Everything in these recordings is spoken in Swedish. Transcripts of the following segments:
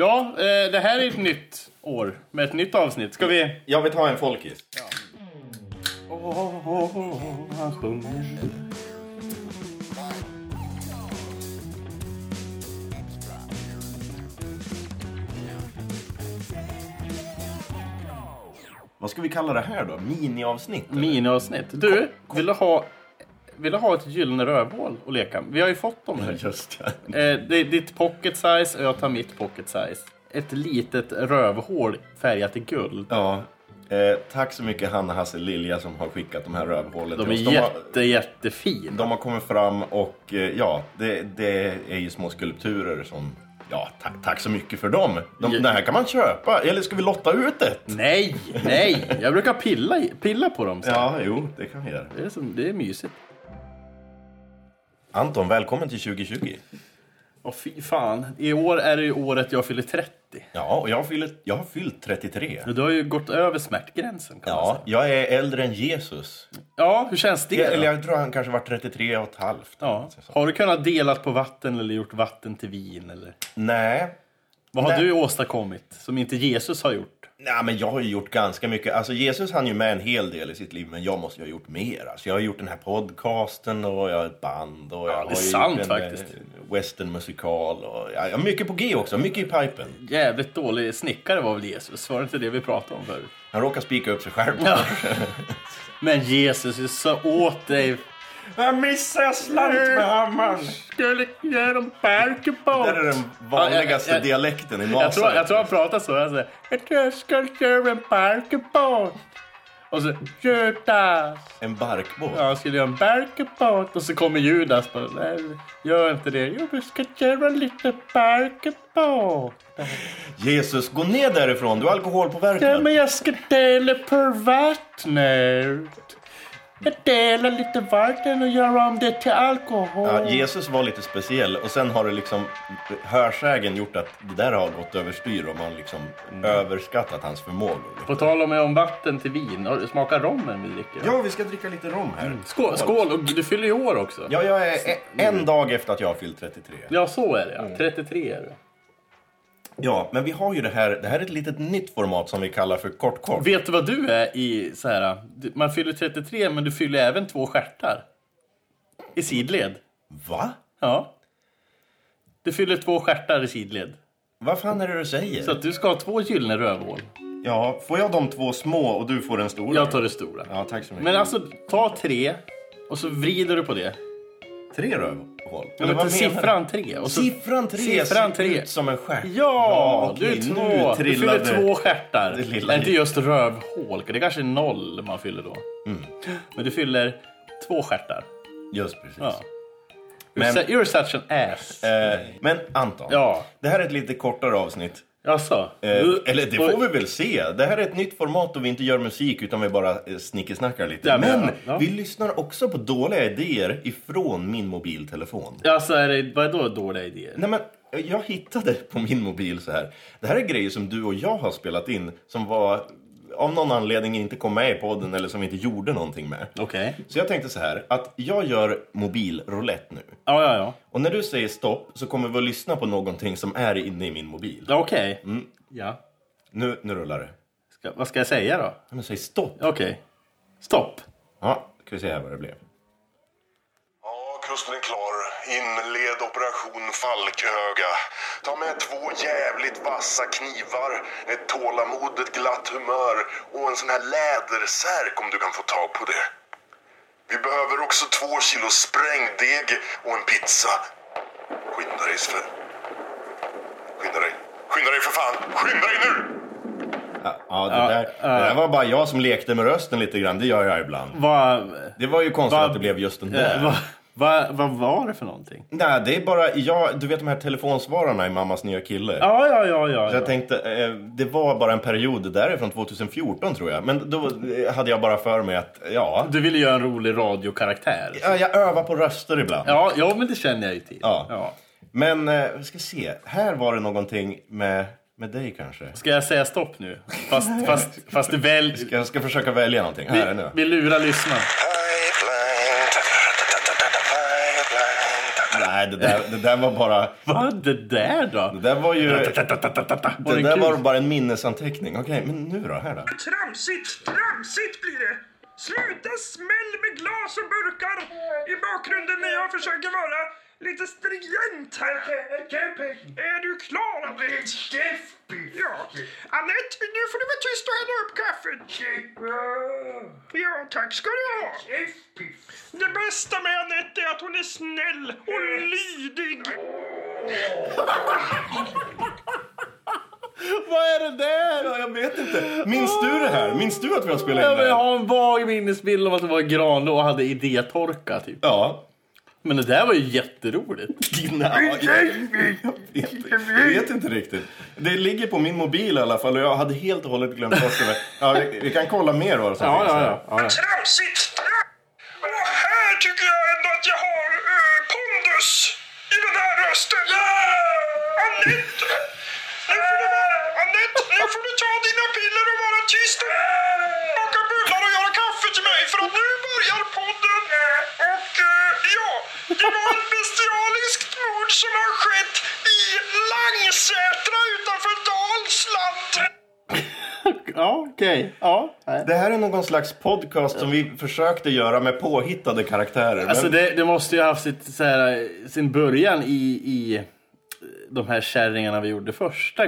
Ja, eh, det här är ett nytt år med ett nytt avsnitt. Ska vi... Jag vill ta en folkis. Åh, åh, åh, åh, han sjunger. Vad ska vi kalla det här då? Miniavsnitt? eller? Miniavsnitt. Du, vill du ha, vill du ha ett gyllene rövhål att leka med? Vi har ju fått dem nu. Just det. Eh, det är ditt pocket size och jag tar mitt pocket size. Ett litet rövhål färgat i guld. Ja. Eh, tack så mycket Hanna Hasse Lilja som har skickat de här rövhålen De är till oss. jätte, jättefina. har, de har kommit fram och eh, ja, det, det är ju små skulpturer som... Ja, tack, tack så mycket för dem. De, Ja. Det här kan man köpa. Eller ska vi lotta ut ett? Nej, nej! Jag brukar pilla, pilla på dem. Så. Ja, jo, det kan vi göra. Det, är som, det är mysigt. Anton, välkommen till 2020. Och fy fan, i år är det ju året jag fyller 30. Ja, och jag har fyllt, jag har fyllt 33. Du har ju gått över smärtgränsen kan man Ja, säga. jag är äldre än Jesus. Ja, hur känns det? Eller jag tror han kanske var 33 och ett halvt. Ja. Har du kunnat dela på vatten eller gjort vatten till vin? Eller? Nej, Vad har Nej. du åstadkommit som inte Jesus har gjort? Nej, men jag har ju gjort ganska mycket. Alltså Jesus han ju med en hel del i sitt liv, men jag måste ju ha gjort mer. Alltså, jag har gjort den här podcasten och jag har ett band och jag är har sant gjort en faktiskt. eh, westernmusikal och ja, mycket på G också, mycket i pipen. Jävligt dålig snickare var väl Jesus? Var det inte det vi pratade om förut? Han råkar spika upp sig själv. Ja. Men Jesus, jag sa åt dig. Jag missade slant med hammaren. Skulle ge dem parker på. Det är den vanligaste Ja, jag- jag- dialekten i Jag tror, jag tror han pratar så. Han säger jag tror jag ska köra en parkerbåt. Och så Judas. En barkbåt. Ja, han skulle göra en parkerbåt. Och så kommer Judas bara. Nej, gör inte det. Jo, vi ska köra en liten parkerbåt. Jesus, gå ner därifrån. Du är Ja, alkoholpåverkad. men jag ska dela på vattnet. Jag delar lite vatten och gör om det till alkohol. Ja, Jesus var lite speciell och sen har det liksom hörsägen gjort att det där har gått överstyr och man liksom Mm. överskattat hans förmågor. På tal om, om vatten till vin. Du smakat rommen vi dricker? Ja, vi ska dricka lite rom här. Skål, skål! Och du fyller ju år också. Ja, jag är en dag efter att jag har fyllt 33. Ja, så är det Mm. ja. 33 är det. Ja, men vi har ju det här, det här är ett litet nytt format som vi kallar för kort kort. Vet du vad du är i så här... Man fyller 33 men du fyller även två stjärtar. I sidled. Va? Ja. Du fyller två stjärtar i sidled. Vad fan är det du säger? Så att du ska ha två gyllene rövhål. Ja, får jag de två små och du får den stora? Jag tar det stora. Ja, tack så mycket. Men alltså, ta tre och så vrider du på det. Tre rövhål? Ja, Eller vad siffran tre. Och så, Siffran tre Siffran ser tre. ut som en stjärt. Ja, okej, du är nu två. Du fyller två stjärtar. det lilla Inte just rövhål. Det kanske är noll man fyller då. Mm. Men du fyller två stjärtar. Just precis. Ja. Men- you're such an ass. Eh, men Anton, Ja. det här är ett lite kortare avsnitt. Jaså? Eh, eller det får vi väl se. Det här är ett nytt format och vi inte gör musik utan vi bara eh, snickesnackar lite. Ja, men- men ja. vi lyssnar också på dåliga idéer ifrån min mobiltelefon. Alltså, är det, vad är då dåliga idéer? Nej, men eh, jag hittade på min mobil så här. Det här är grejer som du och jag har spelat in som var av någon anledning inte kom med i podden eller som vi inte gjorde någonting med. Okej. Så jag tänkte så här att jag gör mobilroulette nu. Ja, ja, ja. Och när du säger stopp så kommer vi att lyssna på någonting som är inne i min mobil. ja Okej. Mm. Ja. Nu, nu rullar det. Ska, vad ska jag säga då? Ja, Men säg stopp. Okej. Stopp. Ja, ska vi se här vad det blev. Ja, kusten är klar. Inled operation Falkhöga. Ta med två jävligt vassa knivar, ett tålamod, ett glatt humör och en sån här lädersärk om du kan få tag på det. Vi behöver också två kilo sprängdeg och en pizza. Skynda dig Sven. Skynda dig. Skynda dig för fan. Skynda dig nu! Ja, ja, det, där, det där var bara jag som lekte med rösten lite grann. Det gör jag ibland. Vad... Det var ju konstigt Va- att det blev just den där. Eh, vad va, var det för någonting? Nej, det är bara, ja, du vet de här telefonsvararna i Mammas nya kille. Ja, ja, ja, ja. Så jag ja. tänkte, eh, det var bara en period, det där är från 2014 tror jag. Men då hade jag bara för mig att, ja, Du ville göra en rolig radiokaraktär. ja jag övar på röster ibland. Ja, ja, men det känner jag ju till. Ja. Ja. Men, eh, vi ska se, här var det någonting med, med dig kanske. Ska jag säga stopp nu? Fast, fast, fast du väl... Jag ska försöka välja någonting. Här är Vi, nu. vi lurar lyssnaren. Nej, det där, det där var bara... Vad det där då? Det där var ju... Var Det det där kul? var bara en minnesanteckning. Okej, men nu då? Här då? Tramsigt, tramsigt blir det! Sluta smäll med glas och burkar i bakgrunden när jag försöker vara lite stringent här. Är du klar, Anette? Ja. Anette, nu får du vara tyst och hälla upp kaffet. Ja, tack ska du ha. Det bästa med Anette är att hon är snäll och lydig. Vad är det där då? Jag vet inte. Minns du det här? Minns du att vi har spelat Ja, in det jag här? har en vag minnesbild om att det var Granlund och hade idétorka typ. Ja. Men det där var ju jätteroligt. Jag, vet, jag vet inte riktigt. Det ligger på min mobil i alla fall och jag hade helt och hållet glömt bort det. Ja, vi, vi kan kolla mer vad som Ja, finns ja, ja. ja, ja. Tramsigt! Det var ett bestialiskt mord som har skett i Langsätra utanför Dalsland. Ja, okej. Ja. nej. Det här är någon slags podcast som vi försökte göra med påhittade karaktärer. Alltså men, det, det måste ju ha haft sitt, så här, sin början i, i de här kärringarna vi gjorde första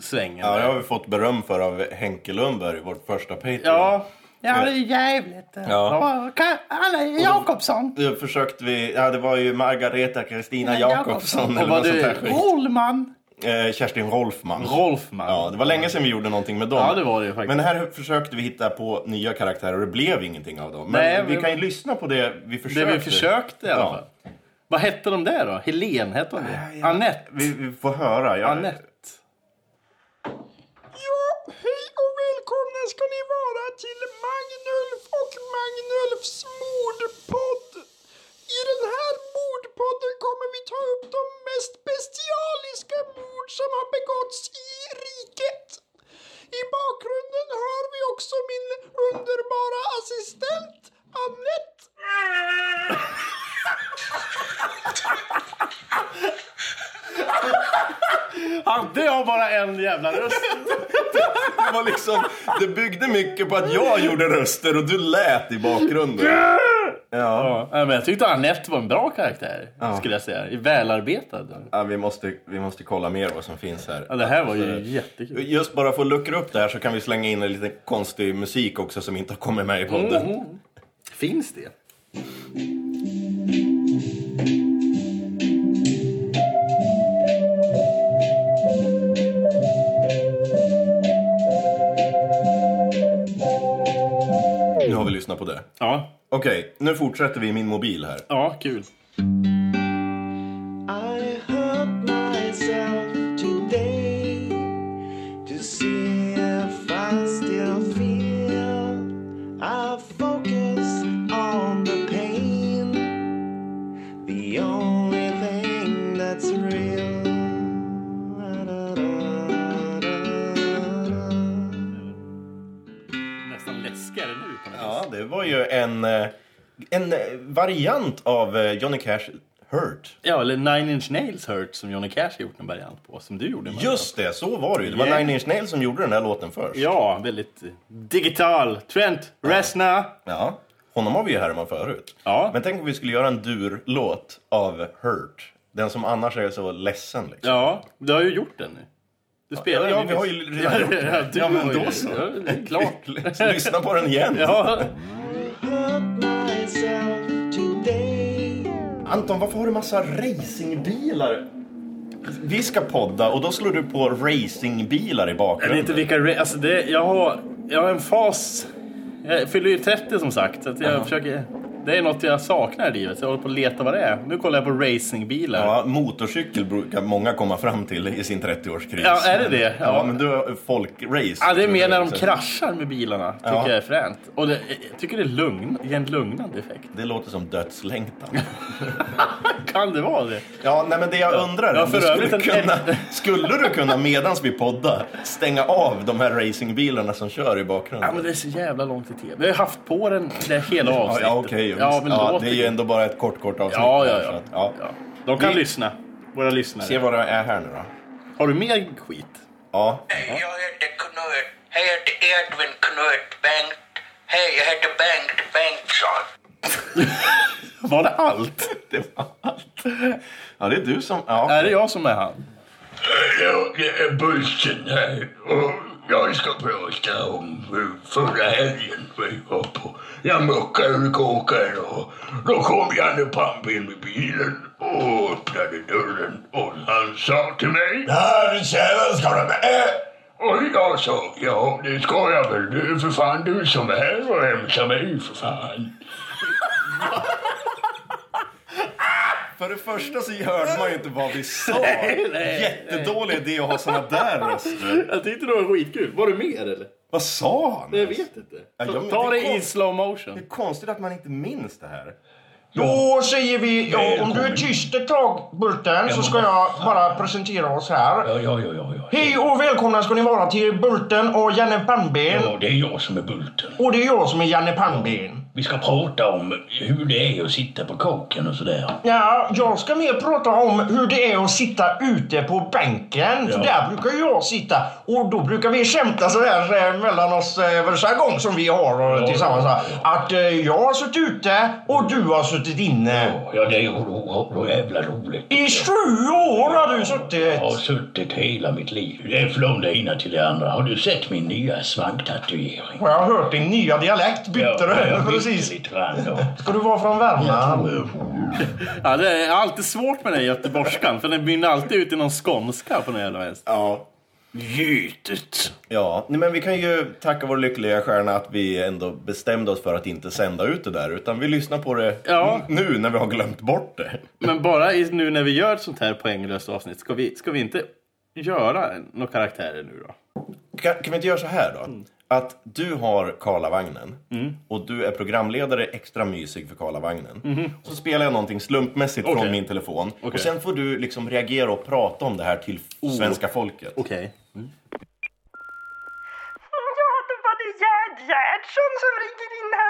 svängen. ja, det har vi fått beröm för av Henke Lundberg, vår första Patreon. ja. Ja, det är jävligt. Ja. Ja. Anna Jakobsson. Då försökte vi, ja det var ju Margareta Kristina Jakobsson Och eller något sånt skit. Rollman? Eh, Kerstin Rolfman. Rolfman. Ja, det var länge sedan vi gjorde någonting med dem. Ja, det var det faktiskt. Men här försökte vi hitta på nya karaktärer och det blev ingenting av dem. Men Nej, vi men- kan ju lyssna på det vi försökte. Det vi försökte i alla Ja. fall. Vad hette de där då? Helen hette hon det? Anette? Vi, vi får höra. Jag, Anette? Ja, hej och välkomna ska ni vara till Magnulf och Magnulfs mordpodd. I den här mordpodden kommer vi ta upp de mest bestialiska mord som har begåtts i riket. I bakgrunden hör vi också min underbara assistent Annette. Hade jag bara en jävla röst? det, var liksom, det byggde mycket på att jag gjorde röster och du lät i bakgrunden. Ja. Ja, men jag tyckte Anette var en bra karaktär, skulle jag säga. Välarbetad. Ja, vi, måste, vi måste kolla mer vad som finns här. Ja, det här var ju jättekul. Just bara för att luckra upp det här så kan vi slänga in en lite konstig musik också som inte har kommit med i podden. Finns det? Okej, nu fortsätter vi i min mobil här. ja kul. Läskigare nu på något Ja, det var ju en, eh, en eh, variant av eh, Johnny Cash Hurt. Ja, eller Nine Inch Nails Hurt som Johnny Cash har gjort en variant på, som du gjorde. Just det, så var det ju. Det var. Nine Inch Nails som gjorde den här låten först. Ja, väldigt digital. Trent Reznor. Ja, honom har vi ju härmat förut. Ja. Men tänk om vi skulle göra en dur-låt av Hurt. Den som annars är så ledsen liksom. Ja, du har ju gjort den nu. Du spelar ja, den vi har ju redan gjort ja, det. Ja, men ju- då så. Ja, det är klart. Lyssna på den igen. Ja. Anton, varför har du massa racingbilar? Vi ska podda och då slår du på racingbilar i jag bakgrunden. vet inte vilka... Alltså det, jag, har, jag har en fas... Jag fyller ju 30 som sagt, så jag försöker... Det är något jag saknar i livet, jag håller på att leta vad det är. Nu kollar jag på racingbilar. Ja, motorcykel brukar många komma fram till i sin 30-årskris. Ja, är det det? Ja, Ja. men du har folkrace. Ja, det är mer när de kraschar med bilarna, tycker Ja. jag är fränt. Och det, jag tycker det är lugn, ger en lugnande effekt. Det låter som dödslängtan. Kan det vara det? Ja, nej men det jag undrar Ja, för skulle en- kunna, skulle du kunna medans vi poddar stänga av de här racingbilarna som kör i bakgrunden? Ja, men det är så jävla långt i tv. Vi har haft på den det hela avsnittet. ja okej. Ja, men ja, det är ju ändå bara ett kort, kort avsnitt. Ja, ja, här, ja. så att, ja. Ja. De kan Vi- lyssna. Våra lyssnare. Se vad det är här nu då. Har du mer skit? Ja. Hej, jag heter Knut. Hej, jag heter Edvin Knut Bengt. Hej, jag heter Bengt Bengtsson. Var det allt? Det var allt. Ja, det är du som... Ja. Är det jag som är han? Jag är Bulten här och jag ska prata om hur förra helgen vi var på Jag muckade ur kåken och då kom Janne Pampen med bilen och öppnade dörren och han sa till mig Nej, tjena, ska du med? och jag sa ja det ska jag väl det är för fan du som är här och hämtar mig för fan. För det första så hörde man ju inte vad vi sa. Nej, nej, Jättedålig idé att ha såna där röster. Jag tyckte det var skitkul. Var du mer eller? Vad sa han? Jag vet inte. Ja, ja, men Ta det det i slow Det motion. är konstigt att man inte minns det här. Då säger vi, ja, om du är tyst ett tag Bulten, så ska jag bara presentera oss här. Ja, ja, ja, ja, ja. Hej och välkomna ska ni vara till Bulten och Janne Pannben. Ja, det är jag som är Bulten. Och det är jag som är Janne Pannben. Vi ska prata om hur det är att sitta på kåken och sådär. Ja, jag ska mer prata om hur det är att sitta ute på bänken. För Ja. där brukar jag sitta. Och då brukar vi skämta sådär eh, mellan oss, eh, för jargong som vi har eh, tillsammans. här. Att eh, jag har suttit ute och du har suttit inne. Ja, det är ju ro- jävla roligt. I sju år har du suttit. Jag har suttit hela mitt liv. Det är från det ena till det andra. Har du sett min nya svanktatuering? Jag har hört din nya dialekt. Bytte du? Precis. lite grann då. Ska du vara från Värmland? Ja, det är alltid svårt med den göteborgskan. För den mynnar alltid ut i någon skånska på något jävla vänster. Ja. Gjutet. Ja, nej, men vi kan ju tacka vår lyckliga stjärna att vi ändå bestämde oss för att inte sända ut det där. Utan vi lyssnar på det Ja. nu när vi har glömt bort det. Men bara i, nu när vi gör ett sånt här poänglöst avsnitt, ska vi, ska vi inte göra några karaktärer nu då? Kan, kan vi inte göra så här då? Att du har Karlavagnen och du är programledare extra mysig för Karlavagnen. Så spelar jag någonting slumpmässigt Okej. från min telefon. Okej. Och sen får du liksom reagera och prata om det här till svenska folket. Okej. Ja, då var det Gerd Gerdsson som ringer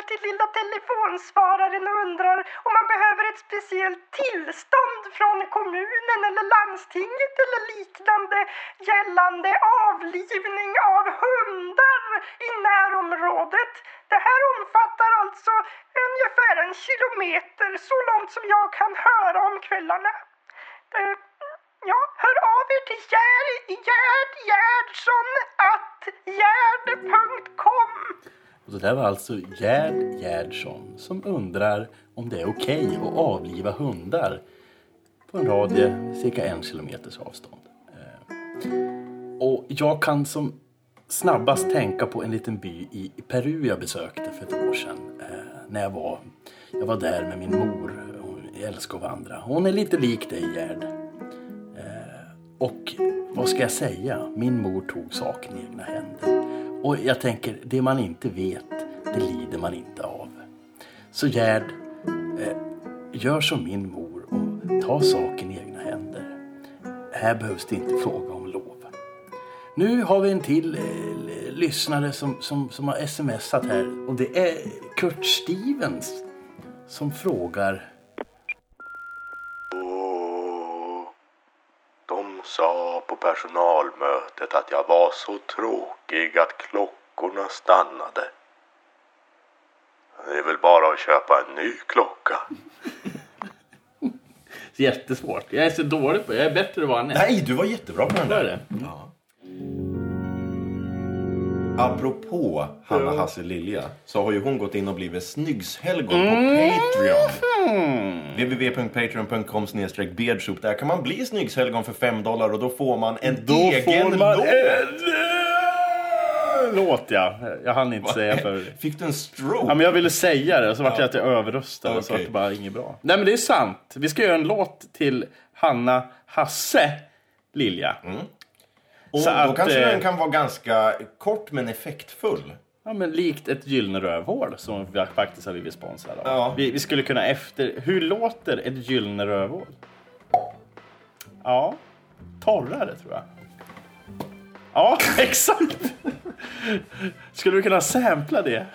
in till lilla telefonsvararen och undrar om man behöver ett speciellt tillstånd från kommunen eller landstinget eller liknande gällande avlivning av hundar i närområdet. Det här omfattar alltså ungefär en kilometer så långt som jag kan höra om kvällarna. Det, Ja, hör av er till Gerd, Gerd Gerdsson att gerd.com. Och det där var alltså Gerd Gerdsson som undrar om det är okej att avliva hundar på en radie cirka en kilometers avstånd. Eh, och jag kan som snabbast tänka på en liten by i Peru jag besökte för ett år sedan. Eh, när jag var, jag var där med min mor. Hon älskar att vandra. Hon är lite lik dig Gerd. Eh, och vad ska jag säga? Min mor tog saken i egna händer. Och jag tänker, det man inte vet, det lider man inte av. Så Gerd, eh, gör som min mor och ta saken i egna händer. Här behövs det inte fråga om lov. Nu har vi en till eh, lyssnare som, som, som har smsat här. Och det är Kurt Stevens som frågar De sa på personalmötet att jag var så tråkig att klockorna stannade. Det är väl bara att köpa en ny klocka. Jättesvårt. Jag är så dålig på det. Jag är bättre än vad han är. Nej, du var jättebra på den där. det? Apropå Hanna Hasse Lilja så har ju hon gått in och blivit snyggshelgon Mm. på Patreon. www.patreon.com beardshop. Där kan man bli snyggshelgon för 5 dollar och då får man en Då egen får man låt. en låt ja. Jag hann inte säga för. Fick du en stroke? Ja, men jag ville säga det och så vart det att jag överröstade och så Okej. vart det bara inget bra. Nej men det är sant. Vi ska göra en låt till Hanna Hasse Lilja. Och så då att, kanske eh, den kan vara ganska kort men effektfull. Ja men likt ett gyllene rövhål som vi faktiskt har blivit sponsrade av. Ja. Vi, vi skulle kunna efter... Hur låter ett gyllene rövhål? Ja, torrare tror jag. Ja, exakt! Skulle vi kunna sampla det?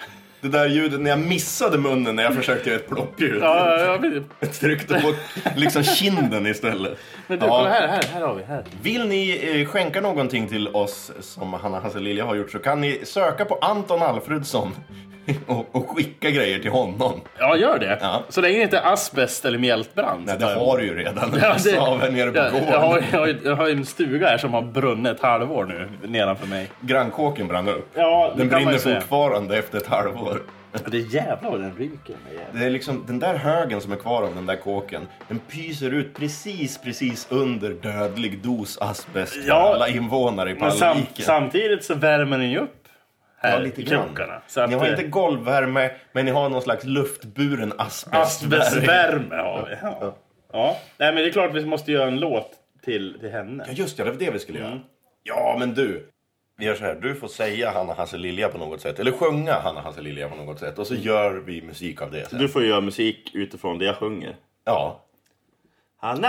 Det där ljudet när jag missade munnen när jag försökte göra ett ploppljud. Ja, ja, men, Jag tryckte på liksom kinden istället. men du, Ja. kolla här, här, här har vi. Här. Vill ni eh, skänka någonting till oss som Hanna Hasselilja har gjort så kan ni söka på Anton Alfredsson och, och skicka grejer till honom. Ja, gör det. Ja. Så länge det inte är asbest eller mjältbrand. Nej, det har du ju redan. Ja, det- av nere på jag, gården. jag, har, jag, har, jag har en stuga här som har brunnit ett halvår nu nedanför mig. Grannkåken brann upp. Ja, Den brinner säga. fortfarande efter ett halvår. Det är jävlar vad den ryker. Det är liksom den där högen som är kvar av den där kåken. Den pyser ut precis, precis under dödlig dos asbest för Ja. alla invånare i Men sam, Pallviken. samtidigt så värmer den ju upp här Ja, i krokarna. Så att, Ni har eh, inte golvvärme, men ni har någon slags luftburen asbestvärme. asbestvärme har vi. Ja. ja. Nej, men det är klart vi måste göra en låt till, till henne. Ja, just det. Det var det vi skulle Mm. göra. Ja, men du. Vi gör så här. Du får säga Hanna Hasselilja på något sätt. Eller sjunga Hanna Hasselilja på något sätt. Och så gör vi musik av det sen. Du får göra musik utifrån det jag sjunger. Ja. Hanna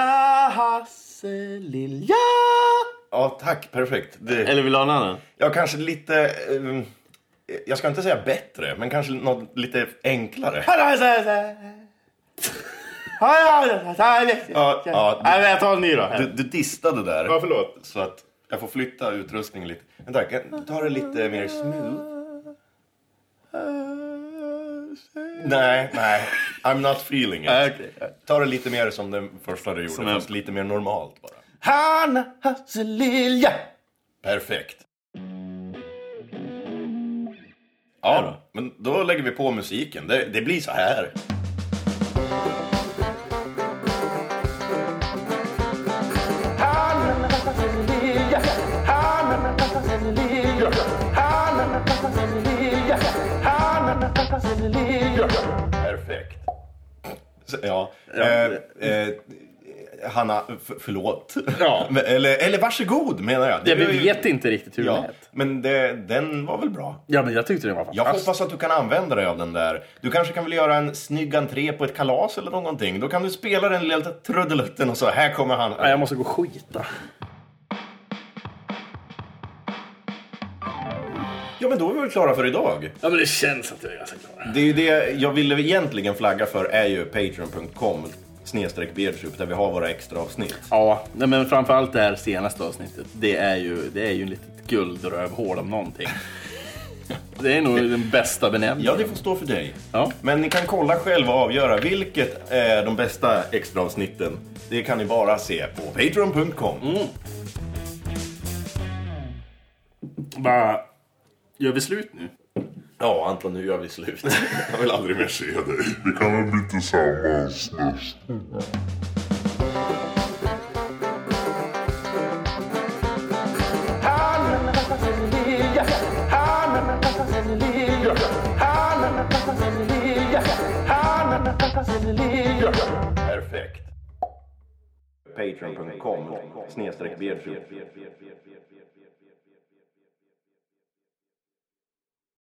Hasselilja. Ja, tack. Perfekt. Det... Eller vill du ha en annan? Ja, kanske lite... eh, jag ska inte säga bättre, men kanske något lite enklare. Ja, ja, men jag tar en ny då. Du, du distade där. Ja, förlåt. Så att jag får flytta utrustningen lite. Vänta, ta det lite mer smooth. Nej, nej. I'm not feeling it. Okej. Ta det lite mer som den första du gjorde, Som fast lite mer normalt bara. Hasselilja. Perfekt. Ja, då. men då lägger vi på musiken. Det, det blir så här. Perfekt. Ja. Eh, eh, Hanna, förlåt. Ja. Eller, eller varsågod menar jag. Ja, var vi vet inte riktigt hur det Ja, lät. men det, den var väl bra? Ja, men jag tyckte det var Jag fantastiskt. hoppas att du kan använda dig av den där. Du kanske kan väl göra en snygg entré på ett kalas eller någonting. Då kan du spela den lilla trudelutten och så, här kommer han. Nej, jag måste gå och skita. Ja, men då är vi väl klara för idag. Ja, men det känns att jag är ganska klar. Det är ju det jag ville egentligen flagga för är ju patreon.com snedstreck beardsoup där vi har våra extra avsnitt. Ja, nej, men framförallt det här senaste avsnittet. Det är ju, det är ju en litet guldrövhål om någonting. Det är nog den bästa benämningen. Ja, det får stå för dig. Ja. Men ni kan kolla själva och avgöra vilket är de bästa extra avsnitten. Det kan ni bara se på patreon.com. Bara, gör vi slut nu? Ja, Anton, nu gör vi slut. Jag vill aldrig mer se dig. Vi kan väl bli tillsammans nästa Perfekt. Patreon.com snedstreck.